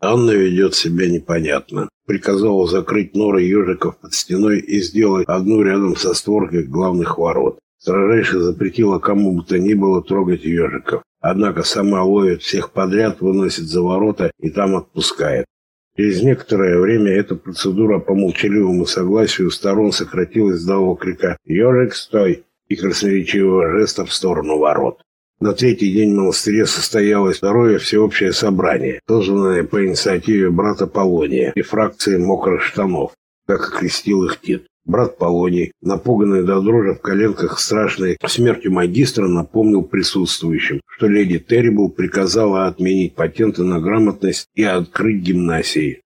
Анна ведет себя непонятно. Приказала закрыть норы ежиков под стеной и сделать одну рядом со створкой главных ворот. Строжайше запретила кому бы то ни было трогать ежиков. Однако сама ловит всех подряд, выносит за ворота и там отпускает. Через некоторое время эта процедура по молчаливому согласию сторон сократилась до окрика «Ежик, стой!» и красноречивого жеста в сторону ворот. На третий день в монастыре состоялось второе всеобщее собрание, созванное по инициативе брата Полония и фракции мокрых штанов, как окрестил их Тит. Брат Полоний, напуганный до дрожи в коленках страшной смертью магистра, напомнил присутствующим, что леди Террибл приказала отменить патенты на грамотность и открыть гимнасии.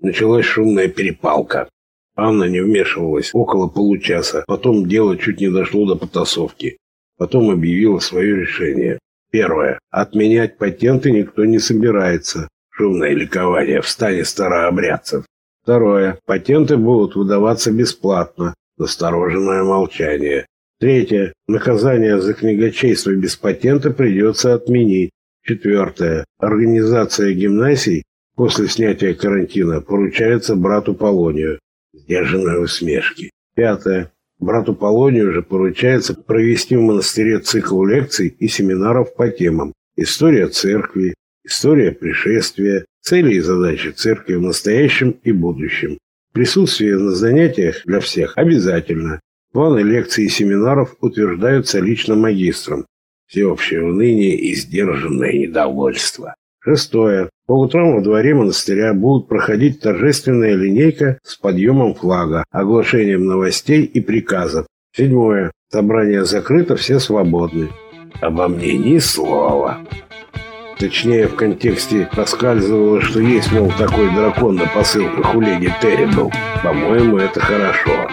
Началась шумная перепалка. Анна не вмешивалась около получаса, потом дело чуть не дошло до потасовки. Потом объявила свое решение. Первое. Отменять патенты никто не собирается. Шумное ликование в стане старообрядцев. Второе. Патенты будут выдаваться бесплатно. Настороженное молчание. Третье. Наказание за книгочейство без патента придется отменить. Четвертое. Организация гимнасий после снятия карантина поручается брату Полонию. Сдержанные усмешки. Пятое. Брату Полонию же поручается провести в монастыре цикл лекций и семинаров по темам «История церкви», «История пришествия», «Цели и задачи церкви в настоящем и будущем». Присутствие на занятиях для всех обязательно. Планы лекций и семинаров утверждаются лично магистром. Всеобщее уныние и сдержанное недовольство. Шестое. По утрам во дворе монастыря будут проходить торжественная линейка с подъемом флага, оглашением новостей и приказов. Седьмое. Собрание закрыто, все свободны. Обо мне ни слова. Точнее, в контексте проскальзывало, что есть, мол, такой дракон на посылках у леди Террибл. По-моему, это хорошо.